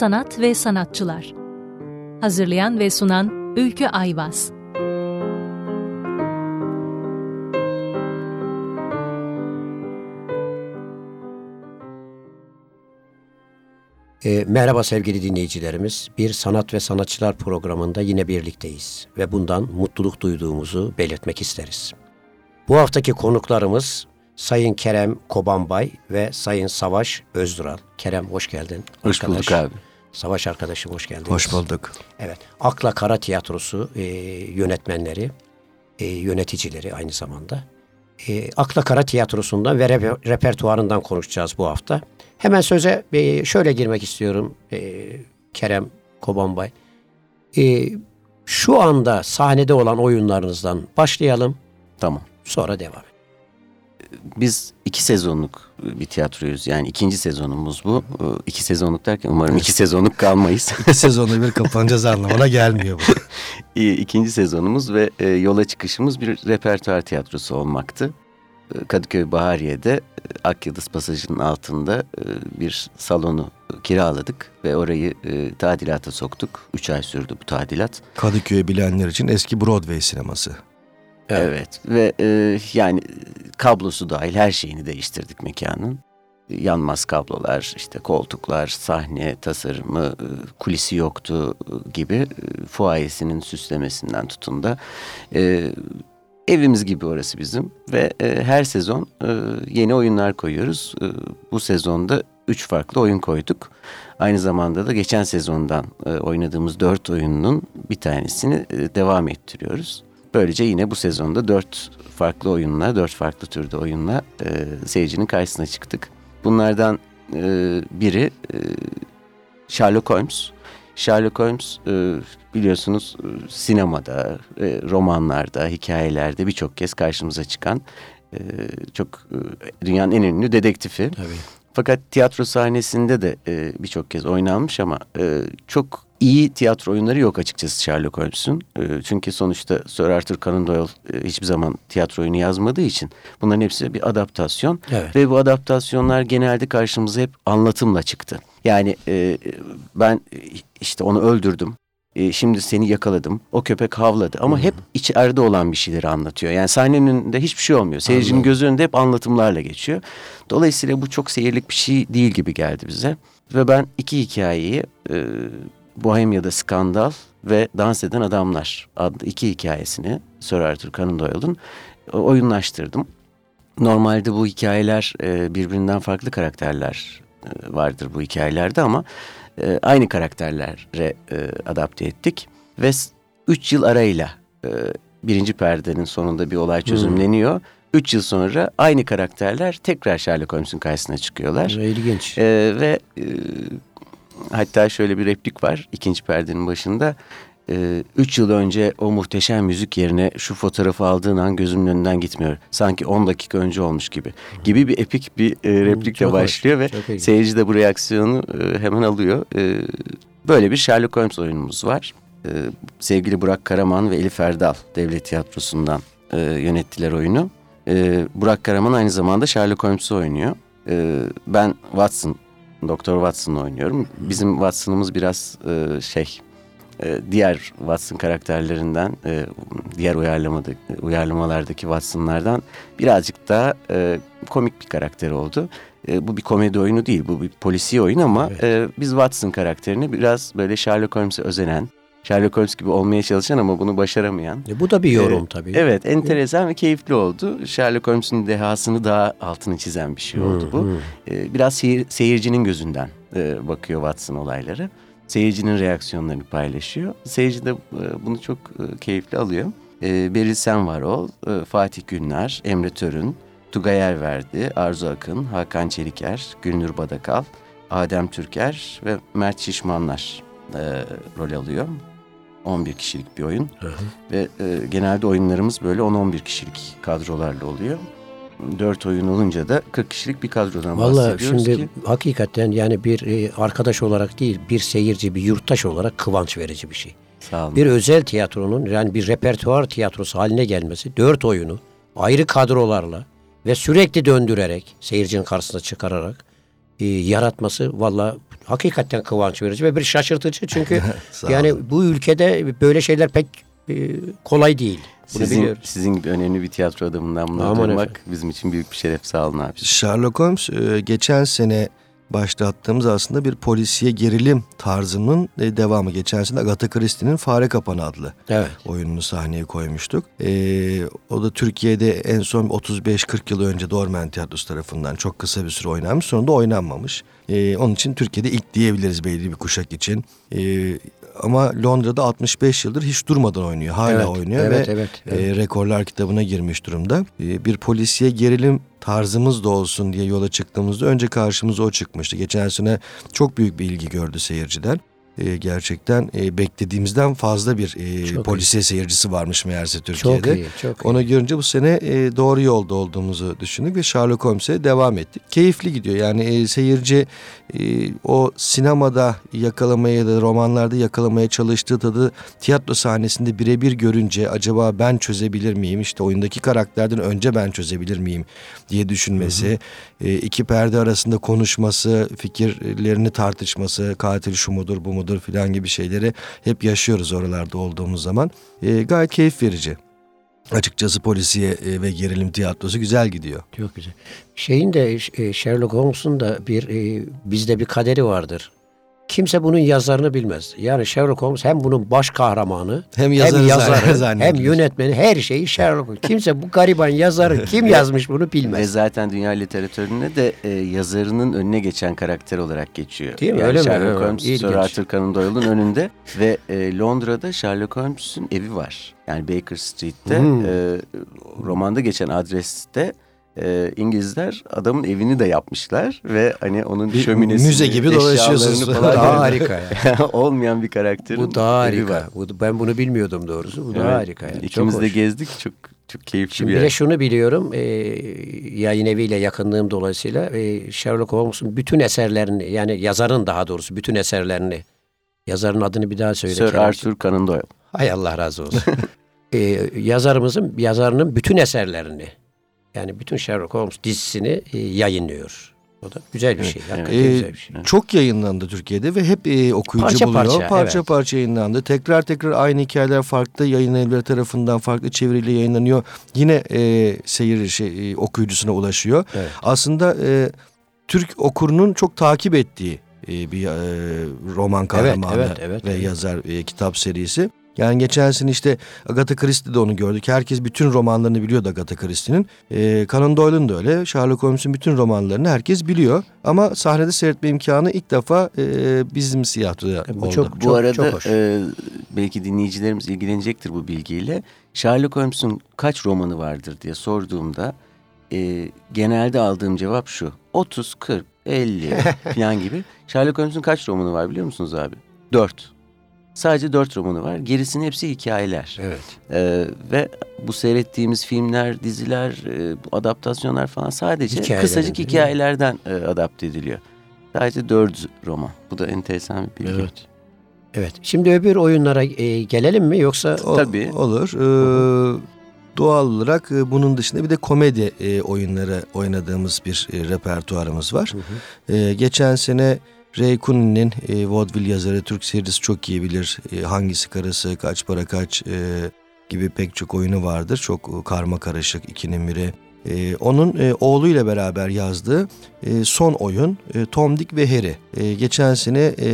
Sanat ve Sanatçılar Hazırlayan ve sunan Ülkü Ayvaz E, merhaba sevgili dinleyicilerimiz. Bir sanat ve sanatçılar programında yine birlikteyiz ve bundan mutluluk duyduğumuzu belirtmek isteriz. Bu haftaki konuklarımız Sayın Kerem Kobanbay ve Sayın Savaş Özdural. Kerem hoş geldin. Hoş Arkadaş. bulduk abi. Savaş arkadaşım hoş geldiniz. Hoş bulduk. Evet. Akla Kara Tiyatrosu e, yönetmenleri, e, yöneticileri aynı zamanda. E, Akla Kara Tiyatrosu'ndan ve reper, repertuarından konuşacağız bu hafta. Hemen söze e, şöyle girmek istiyorum e, Kerem Kobanbay. E, şu anda sahnede olan oyunlarınızdan başlayalım. Tamam. Sonra devam biz iki sezonluk bir tiyatroyuz. Yani ikinci sezonumuz bu. İki sezonluk derken umarım iki sezonluk kalmayız. iki sezonu bir kapanacağız anlamına gelmiyor bu. İkinci sezonumuz ve e, yola çıkışımız bir repertuar tiyatrosu olmaktı. E, Kadıköy Bahariye'de e, Akyıldız Pasajı'nın altında bir salonu kiraladık ve orayı tadilata soktuk. Üç ay sürdü bu tadilat. Kadıköy'ü bilenler için eski Broadway sineması. Evet, evet. ve e, yani kablosu dahil her şeyini değiştirdik mekanın. Yanmaz kablolar, işte koltuklar, sahne tasarımı, e, kulisi yoktu e, gibi e, fuayesinin süslemesinden tutun da e, evimiz gibi orası bizim ve e, her sezon e, yeni oyunlar koyuyoruz. E, bu sezonda üç farklı oyun koyduk. Aynı zamanda da geçen sezondan e, oynadığımız dört oyunun bir tanesini e, devam ettiriyoruz. Böylece yine bu sezonda dört farklı oyunla, dört farklı türde oyunla e, seyircinin karşısına çıktık. Bunlardan e, biri e, Sherlock Holmes. Sherlock Holmes e, biliyorsunuz e, sinemada, e, romanlarda, hikayelerde birçok kez karşımıza çıkan e, çok e, dünyanın en ünlü dedektifi. Tabii. Fakat tiyatro sahnesinde de e, birçok kez oynanmış ama e, çok iyi tiyatro oyunları yok açıkçası Sherlock Holmes'un. E, çünkü sonuçta Sir Arthur Conan Doyle e, hiçbir zaman tiyatro oyunu yazmadığı için bunların hepsi bir adaptasyon. Evet. Ve bu adaptasyonlar genelde karşımıza hep anlatımla çıktı. Yani e, ben işte onu öldürdüm. E, şimdi seni yakaladım. O köpek havladı. Ama hep içeride olan bir şeyleri anlatıyor. Yani sahnenin önünde hiçbir şey olmuyor. Seyircinin Anladım. gözü önünde hep anlatımlarla geçiyor. Dolayısıyla bu çok seyirlik bir şey değil gibi geldi bize. Ve ben iki hikayeyi e, Bohemia'da Skandal ve Dans Eden Adamlar adlı iki hikayesini Sir Arthur Conan Doyle'ın oyunlaştırdım. Normalde bu hikayeler e, birbirinden farklı karakterler e, vardır bu hikayelerde ama e, aynı karakterlere adapte ettik. Ve üç yıl arayla birinci perdenin sonunda bir olay çözümleniyor. Hmm. Üç yıl sonra aynı karakterler tekrar Sherlock Holmes'un karşısına çıkıyorlar. İlginç. Ee, ve e, Hatta şöyle bir replik var ikinci perdenin başında. Ee, üç yıl önce o muhteşem müzik yerine şu fotoğrafı aldığın an gözümün önünden gitmiyor. Sanki on dakika önce olmuş gibi. Gibi bir epik bir e, replikle çok başlıyor hoş, ve seyirci de bu reaksiyonu e, hemen alıyor. E, böyle bir Sherlock Holmes oyunumuz var. E, sevgili Burak Karaman ve Elif Erdal Devlet Tiyatrosu'ndan e, yönettiler oyunu. E, Burak Karaman aynı zamanda Sherlock Holmes'u oynuyor. E, ben Watson Doktor Watson oynuyorum. Bizim Watson'ımız biraz e, şey e, diğer Watson karakterlerinden e, diğer uyarlamada, uyarlamalardaki Watson'lardan birazcık daha e, komik bir karakter oldu. E, bu bir komedi oyunu değil bu bir polisi oyun ama evet. e, biz Watson karakterini biraz böyle Sherlock Holmes'e özenen Sherlock Holmes gibi olmaya çalışan ama bunu başaramayan. E, bu da bir yorum ee, tabii. Evet enteresan ve keyifli oldu. Sherlock Holmes'un dehasını daha altını çizen bir şey oldu bu. Ee, biraz seyir, seyircinin gözünden e, bakıyor Watson olayları. Seyircinin reaksiyonlarını paylaşıyor. Seyirci de e, bunu çok e, keyifli alıyor. E, Beril Senvarol, e, Fatih Günler, Emre Törün, Tugay Erverdi, Arzu Akın, Hakan Çeliker, Gülnur Badakal, Adem Türker ve Mert Şişmanlar e, rol alıyor. 11 kişilik bir oyun. Hı hı. Ve e, genelde oyunlarımız böyle 10-11 kişilik kadrolarla oluyor. 4 oyun olunca da 40 kişilik bir kadrodan Vallahi bahsediyoruz şimdi ki. hakikaten yani bir e, arkadaş olarak değil bir seyirci bir yurttaş olarak kıvanç verici bir şey. Sağ olun. Bir özel tiyatronun yani bir repertuar tiyatrosu haline gelmesi dört oyunu ayrı kadrolarla ve sürekli döndürerek seyircinin karşısına çıkararak e, yaratması valla hakikaten kıvanç verici ve bir şaşırtıcı çünkü yani bu ülkede böyle şeyler pek e, kolay değil. Bunu Sizin, biliyoruz. sizin gibi önemli bir tiyatro adamından bunları Aman duymak efendim. bizim için büyük bir şeref. Sağ olun abi. Sherlock Holmes e, geçen sene başlattığımız aslında bir polisiye gerilim tarzının e, devamı. Geçen sene Agatha Christie'nin Fare Kapanı adlı Evet. oyununu sahneye koymuştuk. E, o da Türkiye'de en son 35-40 yıl önce Dormen Tiyatrosu tarafından çok kısa bir süre oynanmış. Sonra da oynanmamış. E, onun için Türkiye'de ilk diyebiliriz belli bir kuşak için. E, ama Londra'da 65 yıldır hiç durmadan oynuyor. Hala Evet, oynuyor evet, ve evet, e, evet. rekorlar kitabına girmiş durumda. E, bir polisiye gerilim tarzımız da olsun diye yola çıktığımızda önce karşımıza o çıkmıştı. Geçen sene çok büyük bir ilgi gördü seyirciden. E, gerçekten e, beklediğimizden fazla bir e, Çok polisiye seyircisi varmış meğerse Çok Türkiye'de. iyi, çok iyi. Onu görünce bu sene e, doğru yolda olduğumuzu düşündük ve Sherlock Holmes'e devam ettik. Keyifli gidiyor yani e, seyirci e, o sinemada yakalamaya ya da romanlarda yakalamaya çalıştığı tadı tiyatro sahnesinde birebir görünce acaba ben çözebilir miyim? İşte oyundaki karakterden önce ben çözebilir miyim diye düşünmesi, e, iki perde arasında konuşması, fikirlerini tartışması, katil şu mudur bu mudur filan gibi şeyleri hep yaşıyoruz oralarda olduğumuz zaman. E, gayet keyif verici. Açıkçası polisiye e, ve gerilim tiyatrosu güzel gidiyor. Çok güzel. Şeyin de e, Sherlock Holmes'un da bir e, bizde bir kaderi vardır. Kimse bunun yazarını bilmez. Yani Sherlock Holmes hem bunun baş kahramanı Hem yazarı hem yazarı hem yönetmeni her şeyi Sherlock Holmes. Kimse bu gariban yazarı kim yazmış bunu Ve bilmez. zaten dünya literatüründe de e, yazarının önüne geçen karakter olarak geçiyor. Değil mi? Yani Öyle mi? Sherlock Evet, Holmes, ilginç. Sir Arthur Conan Doyle'un önünde ve e, Londra'da Sherlock Holmes'un evi var. Yani Baker Street'te Hmm. e, romanda geçen adreste e, İngilizler adamın evini de yapmışlar ve hani onun Bir şöminesini, müze gibi dolaşıyorsunuz. falan Daha harika ya. Olmayan bir karakterin Bu daha harika. var. Bu, ben bunu bilmiyordum doğrusu. Bu daha Evet. harika. Yani. İkimiz Çok de hoş. gezdik. Çok çok keyifli Şimdi bir bir yer. de şunu biliyorum, e, yayın eviyle yakınlığım dolayısıyla e, Sherlock Holmes'un bütün eserlerini, yani yazarın daha doğrusu bütün eserlerini, yazarın adını bir daha söyle. Sir. Arthur Conan Doyle. Hay Allah razı olsun. e, yazarımızın, yazarının bütün eserlerini, yani bütün Sherlock Holmes dizisini e, yayınlıyor. O da güzel bir şey. Hakikaten Ee, güzel bir şey. Çok yayınlandı Türkiye'de ve hep e, okuyucu Parça buluyor. parça, parça evet. parça yayınlandı. Tekrar tekrar aynı hikayeler farklı yayın evleri tarafından farklı çeviriyle yayınlanıyor. Yine e, seyir şey, e, okuyucusuna ulaşıyor. Evet. Aslında e, Türk okurunun çok takip ettiği e, bir e, roman kahramanı evet, evet, ve evet. yazar e, kitap serisi. Yani geçen sene işte Agatha Christie'de onu gördük. Herkes bütün romanlarını biliyordu Agatha Christie'nin. E, Conan Doyle'un da öyle. Sherlock Holmes'un bütün romanlarını herkes biliyor. Ama sahnede seyretme imkanı ilk defa e, bizim tiyatroda Bu oldu. çok- Bu arada çok hoş. e, belki dinleyicilerimiz ilgilenecektir bu bilgiyle. Sherlock Holmes'un kaç romanı vardır diye sorduğumda e, genelde aldığım cevap şu. 30, 40, 50 falan gibi. Sherlock Holmes'un kaç romanı var biliyor musunuz abi? 4. Sadece 4 romanı var. Gerisinin hepsi hikayeler. Evet. E, ve bu seyrettiğimiz filmler, diziler, e, bu adaptasyonlar falan sadece Hikayeler, kısacık değil mi? hikayelerden e, adapte ediliyor. Sadece 4 roman. Bu da enteresan bir bilgi. Evet. Evet. Şimdi öbür oyunlara e, gelelim mi yoksa O- Tabii. Olur. Ee, doğal olarak e, bunun dışında bir de komedi e, oyunları oynadığımız bir e, repertuarımız var. E, geçen sene Ray Cooney'nin e, vaudeville yazarı Türk seyircisi çok iyi bilir. E, hangisi karısı, kaç para kaç e, gibi pek çok oyunu vardır. Çok e, karma karışık ikinin biri. E, onun e, oğluyla beraber yazdığı e, son oyun e, Tom Dick ve Harry. E, geçen sene e,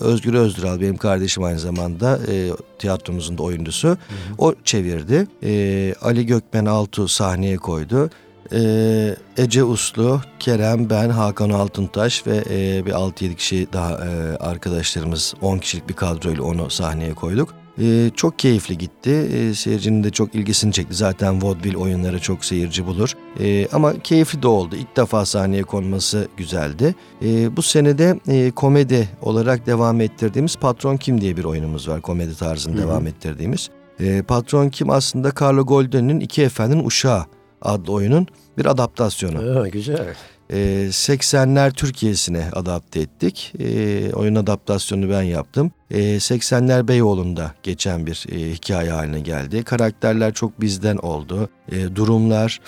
Özgür Özdural benim kardeşim aynı zamanda e, tiyatromuzun da oyuncusu. O çevirdi. E, Ali Gökmen Altuğ sahneye koydu. E, Ece Uslu, Kerem, ben, Hakan Altıntaş ve e, bir 6-7 kişi daha e, arkadaşlarımız 10 kişilik bir kadroyla onu sahneye koyduk. E, çok keyifli gitti. E, seyircinin de çok ilgisini çekti. Zaten vaudeville oyunları çok seyirci bulur. E, ama keyifli de oldu. İlk defa sahneye konması güzeldi. E, bu senede e, komedi olarak devam ettirdiğimiz Patron Kim diye bir oyunumuz var. Komedi tarzını devam ettirdiğimiz. E, Patron Kim aslında Carlo Golden'in İki Efendinin Uşağı adlı oyunun bir adaptasyonu. Ha, güzel. Ee, 80'ler Türkiye'sine adapte ettik. Ee, oyun adaptasyonunu ben yaptım. Ee, 80'ler Beyoğlu'nda geçen bir e, hikaye haline geldi. Karakterler çok bizden oldu. Ee, durumlar,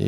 e,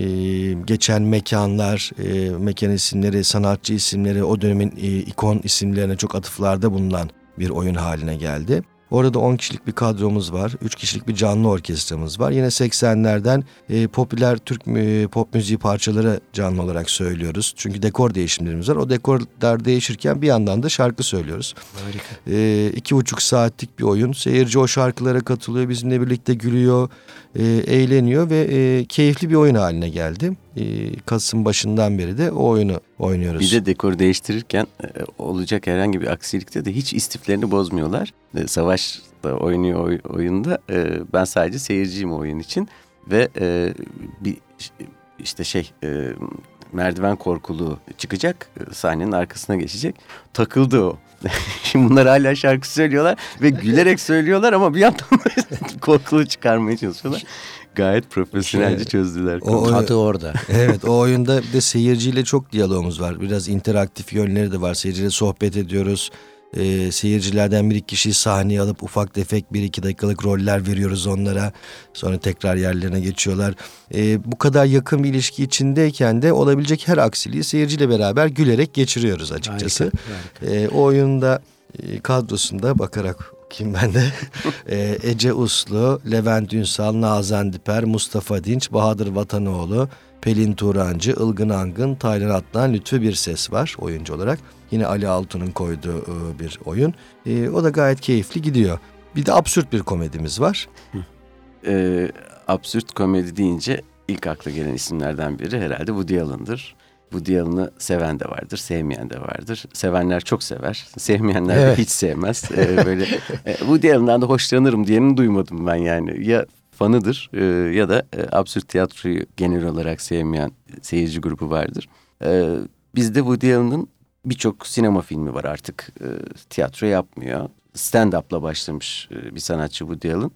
geçen mekanlar, e, mekan isimleri, sanatçı isimleri, o dönemin e, ikon isimlerine çok atıflarda bulunan bir oyun haline geldi. Orada 10 kişilik bir kadromuz var. 3 kişilik bir canlı orkestramız var. Yine 80'lerden e, popüler Türk e, pop müziği parçaları canlı olarak söylüyoruz. Çünkü dekor değişimlerimiz var. O dekorlar değişirken bir yandan da şarkı söylüyoruz. Harika. E, iki buçuk saatlik bir oyun. Seyirci o şarkılara katılıyor. Bizimle birlikte gülüyor, e, eğleniyor ve e, keyifli bir oyun haline geldi. E, Kasım başından beri de o oyunu oynuyoruz. Bir de dekor değiştirirken e, olacak herhangi bir aksilikte de hiç istiflerini bozmuyorlar. E, Savaş da oynuyor oy, oyunda. E, ben sadece seyirciyim oyun için ve bir işte şey merdiven korkuluğu çıkacak sahnenin arkasına geçecek. Takıldı o. Şimdi bunlar hala şarkı söylüyorlar ve gülerek söylüyorlar ama bir yandan korkuluğu çıkarmaya çalışıyorlar gayet profesyonelce şey, çözdüler. O, Tadı orada. evet o oyunda bir de seyirciyle çok diyalogumuz var. Biraz interaktif yönleri de var. Seyirciyle sohbet ediyoruz. Ee, seyircilerden bir iki kişiyi sahneye alıp ufak tefek bir iki dakikalık roller veriyoruz onlara. Sonra tekrar yerlerine geçiyorlar. Ee, bu kadar yakın bir ilişki içindeyken de olabilecek her aksiliği seyirciyle beraber gülerek geçiriyoruz açıkçası. Harika, harika. Ee, o oyunda e, kadrosunda bakarak bakayım ben de. ee, Ece Uslu, Levent Ünsal, Nazan Diper, Mustafa Dinç, Bahadır Vatanoğlu, Pelin Turancı, Ilgın Angın, Taylan Atlan, Lütfü Bir Ses var oyuncu olarak. Yine Ali Altun'un koyduğu e, bir oyun. E, o da gayet keyifli gidiyor. Bir de absürt bir komedimiz var. Ee, absürt komedi deyince ilk akla gelen isimlerden biri herhalde Woody Allen'dır. Woody Allen'ı seven de vardır, sevmeyen de vardır. Sevenler çok sever, sevmeyenler evet. de hiç sevmez. Ee, böyle e, Woody Allen'dan da hoşlanırım diyenin duymadım ben yani. Ya fanıdır e, ya da e, absürt tiyatroyu genel olarak sevmeyen seyirci grubu vardır. E, bizde Woody Allen'ın birçok sinema filmi var artık. E, tiyatro yapmıyor. Stand-up'la başlamış e, bir sanatçı Woody Allen.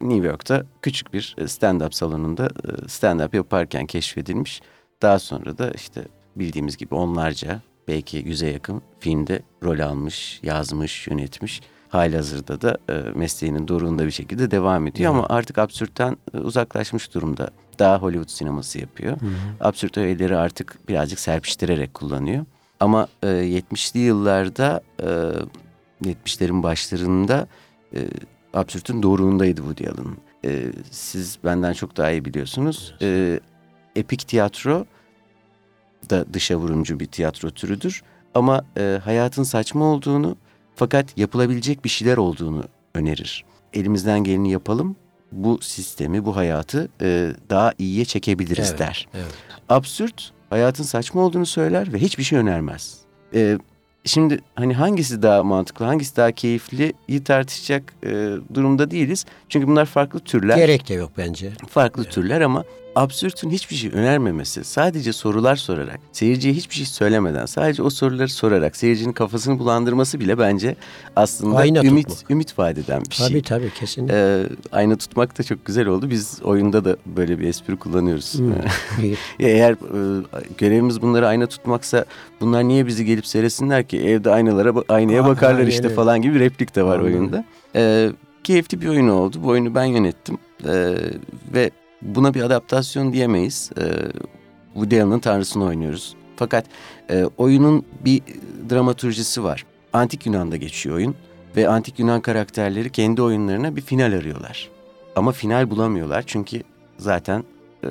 New York'ta küçük bir e, stand-up salonunda e, stand-up yaparken keşfedilmiş. Daha sonra da işte bildiğimiz gibi onlarca belki yüze yakın filmde rol almış, yazmış, yönetmiş. Halihazırda da e, mesleğinin doruğunda bir şekilde devam ediyor evet. ama artık absürtten e, uzaklaşmış durumda. Daha Hollywood sineması yapıyor. Hı hı. Absürt öğeleri artık birazcık serpiştirerek kullanıyor. Ama e, 70'li yıllarda e, 70'lerin başlarında e, absürtün doruğundaydı Woody Allen. E, siz benden çok daha iyi biliyorsunuz. E, epik tiyatro da dışa vurumcu bir tiyatro türüdür. Ama e, hayatın saçma olduğunu fakat yapılabilecek bir şeyler olduğunu önerir. Elimizden geleni yapalım, bu sistemi, bu hayatı e, daha iyiye çekebiliriz evet, der. Evet. Absürt, hayatın saçma olduğunu söyler ve hiçbir şey önermez. E, şimdi hani hangisi daha mantıklı, hangisi daha keyifli iyi tartışacak e, durumda değiliz. Çünkü bunlar farklı türler. Gerek de yok bence. Farklı evet. türler ama absürtün hiçbir şey önermemesi, sadece sorular sorarak, seyirciye hiçbir şey söylemeden, sadece o soruları sorarak seyircinin kafasını bulandırması bile bence aslında ayna ümit tutmak. ümit vaat eden bir şey. Tabii tabii kesinlikle. Ee, ayna tutmak da çok güzel oldu. Biz oyunda da böyle bir espri kullanıyoruz. Hmm. Eğer e, görevimiz bunları ayna tutmaksa bunlar niye bizi gelip seyretsinler ki? Evde aynalara aynaya Aa, bakarlar işte falan gibi replik de var Anladım. oyunda. Ee, keyifli bir oyun oldu. Bu oyunu ben yönettim. Ee, ve Buna bir adaptasyon diyemeyiz. E, Woody Allen'ın Tanrısını oynuyoruz. Fakat e, oyunun bir dramaturjisi var. Antik Yunan'da geçiyor oyun ve Antik Yunan karakterleri kendi oyunlarına bir final arıyorlar. Ama final bulamıyorlar çünkü zaten e,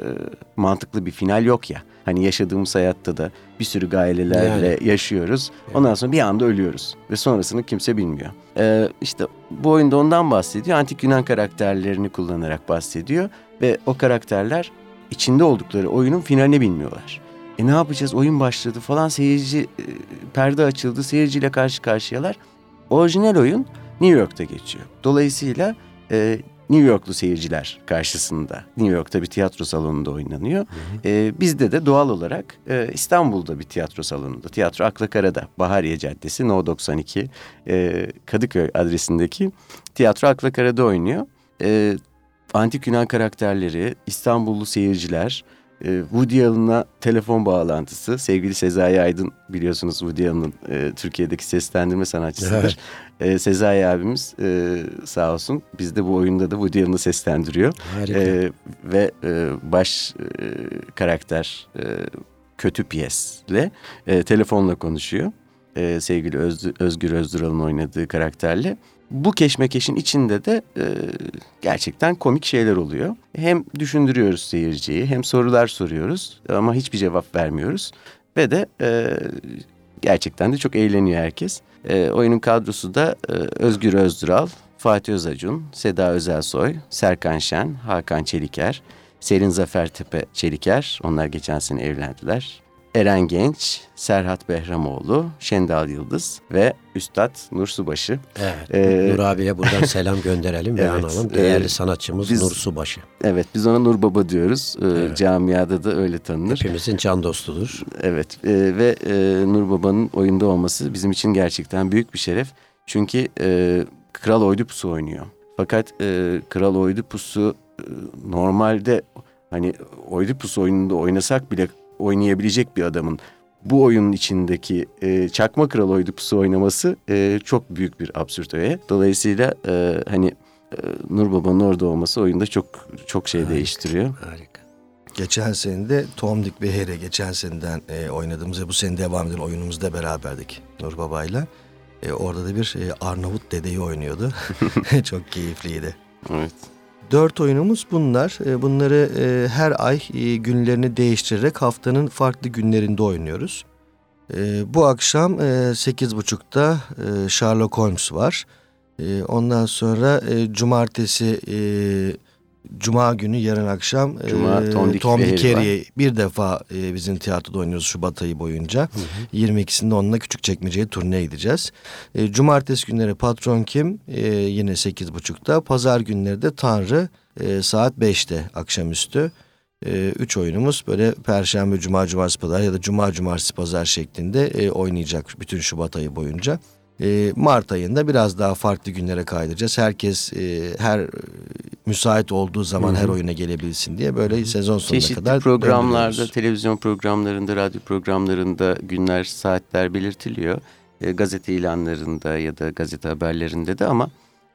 mantıklı bir final yok ya. Hani yaşadığımız hayatta da bir sürü gayelerle yani. yaşıyoruz. Ondan sonra bir anda ölüyoruz ve sonrasını kimse bilmiyor. Ee, işte bu oyunda ondan bahsediyor. Antik Yunan karakterlerini kullanarak bahsediyor ve o karakterler içinde oldukları oyunun finalini bilmiyorlar. E ne yapacağız? Oyun başladı falan seyirci e, perde açıldı. Seyirciyle karşı karşıyalar. Orijinal oyun New York'ta geçiyor. Dolayısıyla e, New Yorklu seyirciler karşısında. New York'ta bir tiyatro salonunda oynanıyor. Hı hı. Ee, bizde de doğal olarak e, İstanbul'da bir tiyatro salonunda. Tiyatro Aklakara'da. Bahariye Caddesi No 92 e, Kadıköy adresindeki tiyatro Aklakara'da oynuyor. E, antik Yunan karakterleri, İstanbullu seyirciler, e, Woody Allen'a telefon bağlantısı. Sevgili Sezai Aydın biliyorsunuz Woody Allen'ın e, Türkiye'deki seslendirme sanatçısıdır. Evet. E, Sezai abimiz e, sağ olsun bizde bu oyunda da Woody Allen'ı seslendiriyor. Harika. E, ve e, baş e, karakter e, kötü piyesle e, telefonla konuşuyor. E, sevgili Öz, Özgür Özdural'ın oynadığı karakterle. Bu keşmekeşin içinde de e, gerçekten komik şeyler oluyor. Hem düşündürüyoruz seyirciyi hem sorular soruyoruz ama hiçbir cevap vermiyoruz. Ve de e, gerçekten de çok eğleniyor herkes. E, oyunun kadrosu da e, Özgür Özdural, Fatih Özacun, Seda Özelsoy, Serkan Şen, Hakan Çeliker, Serin Zafer Tepe Çeliker. Onlar geçen sene evlendiler. Eren Genç, Serhat Behramoğlu, Şendal Yıldız ve Üstad Nur Subaşı. Evet, ee, Nur abiye buradan selam gönderelim ve evet, analım. Değerli e, sanatçımız biz, Nur Subaşı. Evet, biz ona Nur Baba diyoruz. Ee, evet. Camiada da öyle tanınır. Hepimizin can dostudur. Evet e, ve e, Nur Baba'nın oyunda olması bizim için gerçekten büyük bir şeref. Çünkü e, Kral Oydipus'u oynuyor. Fakat e, Kral Oydipus'u e, normalde hani Oedipus oyununda oynasak bile oynayabilecek bir adamın bu oyunun içindeki e, Çakma Kral Oedipus'u oynaması e, çok büyük bir absürt öğe. Dolayısıyla e, hani e, Nur Baba'nın orada olması oyunda çok çok şey harika, değiştiriyor. Harika. Geçen sene de Tom Dick ve Harry geçen seneden e, oynadığımız ve bu sene devam eden oyunumuzda beraberdik Nur Baba'yla. E, orada da bir e, Arnavut dedeyi oynuyordu. çok keyifliydi. Evet. Dört oyunumuz bunlar. E, bunları e, her ay e, günlerini değiştirerek haftanın farklı günlerinde oynuyoruz. Bu akşam sekiz buçukta Sherlock Holmes var. Ondan sonra cumartesi Cuma günü yarın akşam Cuma, e, Tom, Dick, Tom Dick Harry'i bir defa e, bizim tiyatroda oynuyoruz Şubat ayı boyunca. Hı hı. 22'sinde onunla küçük çekmeceye turneye gideceğiz. E, Cumartesi günleri Patron Kim e, yine 8.30'da. Pazar günleri de Tanrı e, saat 5'te akşamüstü. E, üç oyunumuz böyle Perşembe, Cuma, Cumartesi, Pazar ya da Cuma, Cumartesi, Pazar şeklinde e, oynayacak bütün Şubat ayı boyunca. E, Mart ayında biraz daha farklı günlere kaydıracağız. Herkes e, her müsait olduğu zaman Hı-hı. her oyuna gelebilsin diye böyle sezon sonuna Çeşitli kadar programlarda, televizyon programlarında, radyo programlarında günler, saatler belirtiliyor. E, gazete ilanlarında ya da gazete haberlerinde de ama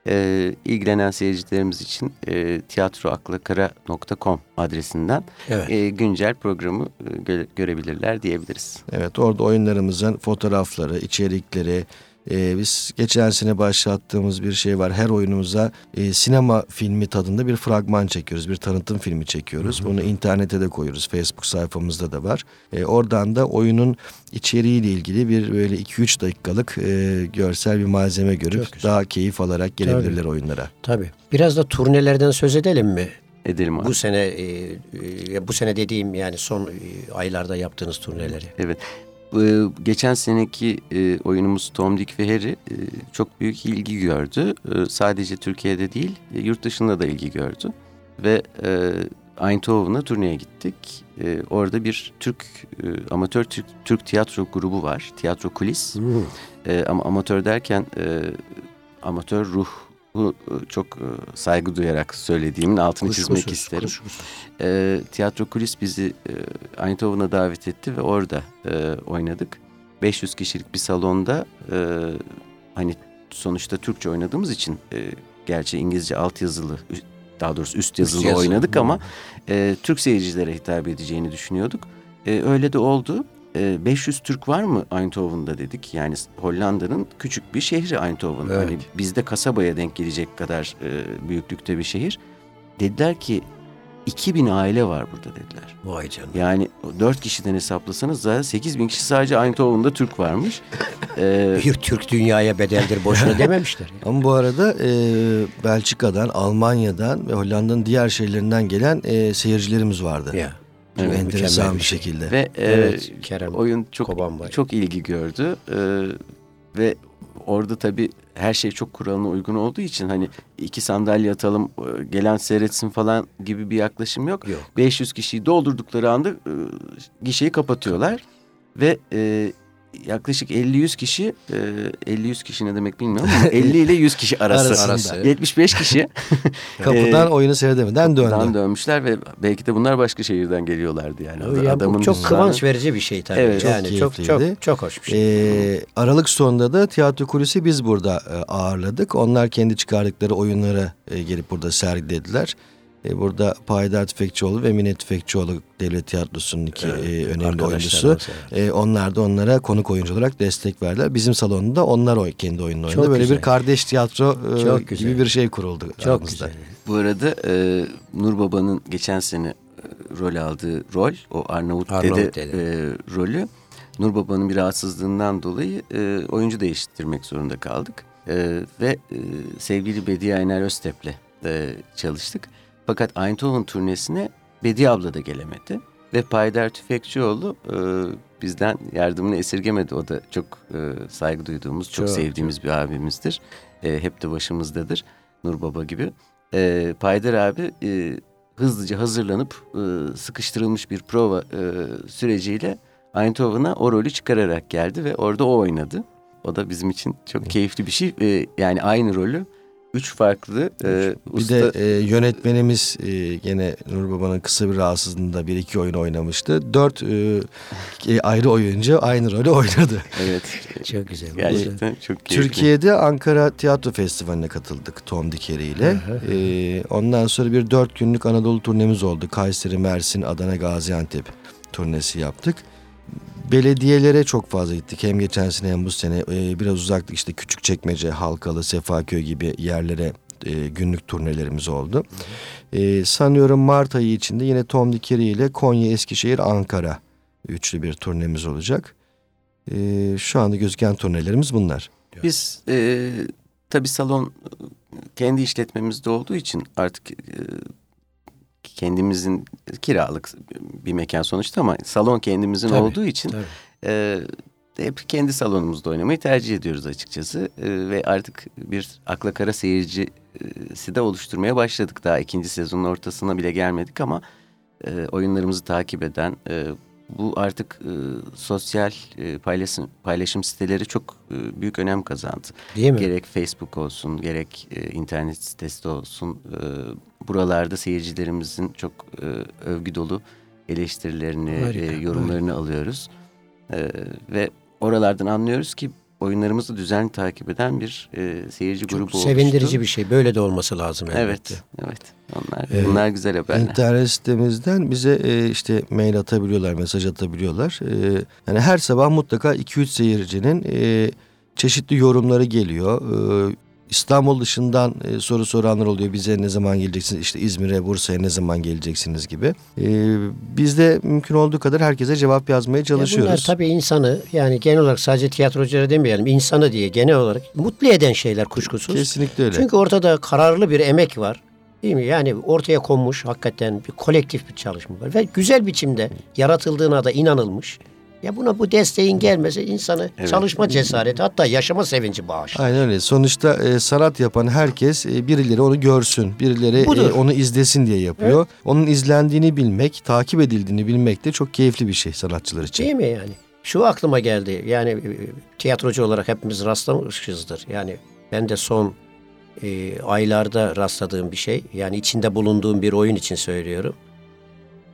e, ilgilenen seyircilerimiz için e, tiyatroaklakara.com adresinden evet. e, güncel programı gö- görebilirler diyebiliriz. Evet orada oyunlarımızın fotoğrafları, içerikleri, ee, biz geçen sene başlattığımız bir şey var. Her oyunumuza e, sinema filmi tadında bir fragman çekiyoruz. Bir tanıtım filmi çekiyoruz. Hı hı. Bunu internete de koyuyoruz. Facebook sayfamızda da var. E, oradan da oyunun içeriğiyle ilgili bir böyle 2-3 dakikalık e, görsel bir malzeme görüp daha keyif alarak gelebilirler Tabii. oyunlara. Tabii. Biraz da turnelerden söz edelim mi? Edelim abi. Bu sene e, e, bu sene dediğim yani son e, aylarda yaptığınız turneleri. Evet. Ee, geçen seneki e, oyunumuz Tom, Dick ve Harry e, çok büyük ilgi gördü. E, sadece Türkiye'de değil, e, yurt dışında da ilgi gördü. Ve e, Eindhoven'a turneye gittik. E, orada bir Türk, e, amatör Türk, Türk tiyatro grubu var. Tiyatro Kulis. Hmm. E, ama amatör derken e, amatör ruh bu e, çok e, saygı duyarak söylediğimin altını kuş, çizmek kuş, isterim. Kuş, kuş. E, Tiyatro Kulis bizi e, Eindhoven'a davet etti ve orada e, oynadık. 500 kişilik bir salonda e, hani sonuçta Türkçe oynadığımız için e, gerçi İngilizce altyazılı daha doğrusu üst yazılı, üst yazılı oynadık ama e, Türk seyircilere hitap edeceğini düşünüyorduk. E, öyle de oldu. 500 ee, Türk var mı Eindhoven'da dedik. Yani Hollanda'nın küçük bir şehri Eindhoven. Evet. Hani bizde kasabaya denk gelecek kadar e, büyüklükte bir şehir. Dediler ki 2000 aile var burada dediler. Vay canına. Yani 4 kişiden hesaplasanız zaten 8 bin kişi sadece Eindhoven'da Türk varmış. ee, bir Türk dünyaya bedeldir boşuna dememişler. Ama bu arada e, Belçika'dan, Almanya'dan ve Hollanda'nın diğer şehirlerinden gelen e, seyircilerimiz vardı. Ya. Evet, enteresan bir şey. şekilde. Ve e, evet, Kerem oyun çok çok ilgi gördü. E, ve orada tabii her şey çok kuralına uygun olduğu için hani iki sandalye atalım e, gelen seyretsin falan gibi bir yaklaşım yok. yok. 500 kişiyi doldurdukları anda e, gişeyi kapatıyorlar ve e, yaklaşık 50-100 kişi, e, 50-100 kişi ne demek bilmiyorum ama 50 ile 100 kişi arası. Arasında. Arası. 75 kişi Kapıdan e, oyunu seyredemeden döndü. kapıdan dönmüşler ve belki de bunlar başka şehirden geliyorlardı yani. Ya Adamın çok hüsranı- kıvanç verici bir şey tabii. Evet, çok yani çok çok çok hoş bir şey. Ee, Aralık sonunda da tiyatro kulisi biz burada e, ağırladık. Onlar kendi çıkardıkları oyunları e, gelip burada sergilediler. E, burada Payidar Tüfekçioğlu ve Mine Tüfekçioğlu Devlet Tiyatrosu'nun iki Evet, e, önemli oyuncusu. E, onlar da onlara konuk oyuncu olarak destek verdiler. Bizim salonda onlar oy, kendi oyununu oynadı. Çok Böyle güzel. bir kardeş tiyatro e, Çok gibi güzel. bir şey kuruldu Çok aramızda. güzel. Bu arada e, Nur Baba'nın geçen sene e, rol aldığı rol, o Arnavut, Arnavut Dede, Dede. e, rolü Nur Baba'nın bir rahatsızlığından dolayı e, oyuncu değiştirmek zorunda kaldık. E, ve e, sevgili Bediye Ayner Öztep'le e, çalıştık. Fakat Eindhoven turnesine Bediye abla da gelemedi. Ve Paydar Tüfekçioğlu e, bizden yardımını esirgemedi. O da çok e, saygı duyduğumuz, çok, Çok, sevdiğimiz bir abimizdir. E, hep de başımızdadır Nur Baba gibi. E, Paydar abi e, hızlıca hazırlanıp e, sıkıştırılmış bir prova e, süreciyle Eindhoven'a o rolü çıkararak geldi ve orada o oynadı. O da bizim için çok keyifli bir şey. E, yani aynı rolü üç farklı e, Bir usta... de e, yönetmenimiz e, gene Nur Baba'nın kısa bir rahatsızlığında bir iki oyun oynamıştı. Dört e, e, ayrı oyuncu aynı rolü oynadı. Evet. Çok güzel. Gerçekten çok keyifli. Türkiye'de Ankara Tiyatro Festivali'ne katıldık Tom Dikeri ile. Ee, ondan sonra bir dört günlük Anadolu turnemiz oldu. Kayseri, Mersin, Adana, Gaziantep turnesi yaptık. Belediyelere çok fazla gittik. Hem geçen sene hem bu sene. Ee, biraz uzaktık işte Küçükçekmece, Halkalı, Sefaköy gibi yerlere e, günlük turnelerimiz oldu. Ee, sanıyorum Mart ayı içinde yine Tom Dikeri ile Konya, Eskişehir, Ankara üçlü bir turnemiz olacak. Ee, şu anda gözüken turnelerimiz bunlar. Biz e, tabii salon e, kendi işletmemizde olduğu için artık e, kendimizin kiralık bir mekan sonuçta ama salon kendimizin Tabii, olduğu için tabii. e, hep kendi salonumuzda oynamayı tercih ediyoruz açıkçası. E, ve artık bir akla kara seyircisi de oluşturmaya başladık. Daha ikinci sezonun ortasına bile gelmedik ama e, oyunlarımızı takip eden e, bu artık e, sosyal e, paylaşım paylaşım siteleri çok e, büyük önem kazandı. Değil mi? Gerek Facebook olsun, gerek e, internet sitesi olsun. e, buralarda seyircilerimizin çok e, övgü dolu eleştirilerini, Harika, e, yorumlarını alıyoruz. E, ve oralardan anlıyoruz ki oyunlarımızı düzenli takip eden bir e, seyirci Çok grubu sevindirici oluştu. bir şey. Böyle de olması lazım elbette. Evet, evet. Onlar, Evet. bunlar güzel haberler. İnternet sitemizden bize e, işte mail atabiliyorlar, mesaj atabiliyorlar. E, yani her sabah mutlaka 2-3 seyircinin e, çeşitli yorumları geliyor. E, İstanbul dışından e, soru soranlar oluyor. Bize ne zaman geleceksiniz? İşte İzmir'e, Bursa'ya ne zaman geleceksiniz gibi. E, biz de mümkün olduğu kadar herkese cevap yazmaya Ya çalışıyoruz. bunlar tabii insanı yani genel olarak sadece tiyatroculara demeyelim insanı diye genel olarak mutlu eden şeyler kuşkusuz. Kesinlikle öyle. Çünkü ortada kararlı bir emek var. Değil mi? Yani ortaya konmuş hakikaten bir kolektif bir çalışma var. Ve güzel biçimde yaratıldığına da inanılmış. Ya buna bu desteğin gelmesi insanı Evet. çalışma cesareti hatta yaşama sevinci bağışlıyor. Aynen öyle. Sonuçta e, sanat yapan herkes e, birileri onu görsün, birileri Budur. e, onu izlesin diye yapıyor. Onun izlendiğini bilmek, takip edildiğini bilmek de çok keyifli bir şey sanatçılar için. Değil mi yani? Şu aklıma geldi. Yani e, tiyatrocu olarak hepimiz rastlamışızdır. Yani ben de son e, aylarda rastladığım bir şey. Yani içinde bulunduğum bir oyun için söylüyorum.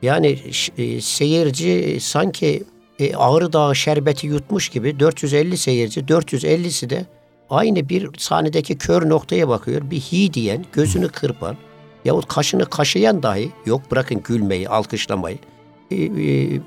Yani e, seyirci sanki e, Ağrı Dağı şerbeti yutmuş gibi 450 seyirci, 450'si de aynı bir sahnedeki kör noktaya bakıyor. Bir hi diyen, gözünü kırpan yahut kaşını kaşıyan dahi yok bırakın gülmeyi, alkışlamayı. E, e,